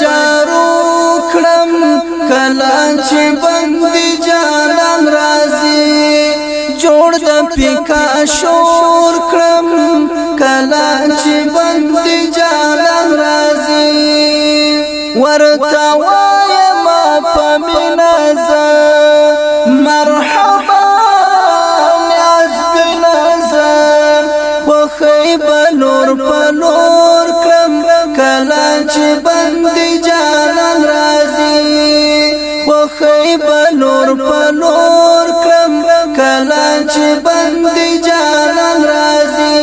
جارو کړم کلا چې بندي جانان راځي جوړ د پیکا شور کړم کلا چې بندي جانان راځي ورته وای ما پمینا ز مرحبا نیاز بنا ز خو خیبلور پلور کړم کلا چې خوخی بلور پلور کرم کلاچ بند جانان رازی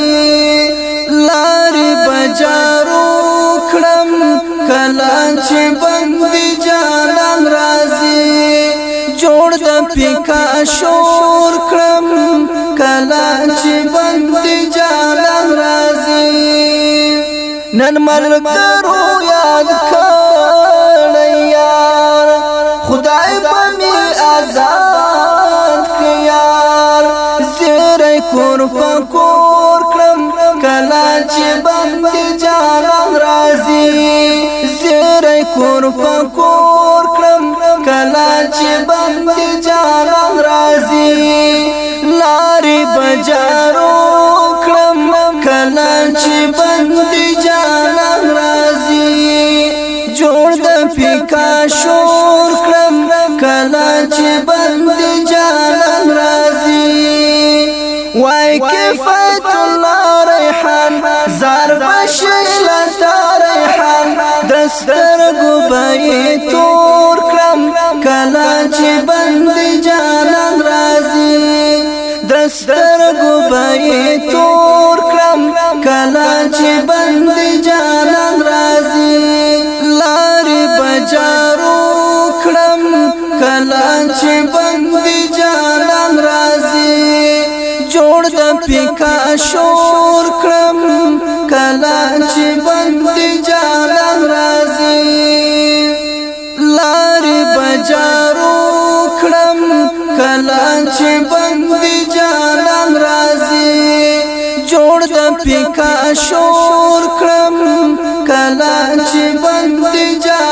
لاری بجارو کرم کلاچ بند جانان رازی جوړ د پیکا شور کرم کلاچ بند جانان رازی نن ملګرو یاد کړه کور پکور کړم کلا چې باندې جانان راځي زیرې کور پکور کړم کلا چې باندې جانان راځي لارې بجارو کړم کلا چې باندې جانان راځي جوړ د فکا شور کړم کلا چې باندې جانان دسترګو به تور کړم کلا چې بند جانان راځي دسترګو به تور کړم کلا چې بند جانان راځي لارې بچارو کړم کلا چې بند جانان راځي جوړ د پیکا شو چې بندي جانان رازي جوړ د پیکا شور کړم کلا چې بندي جانان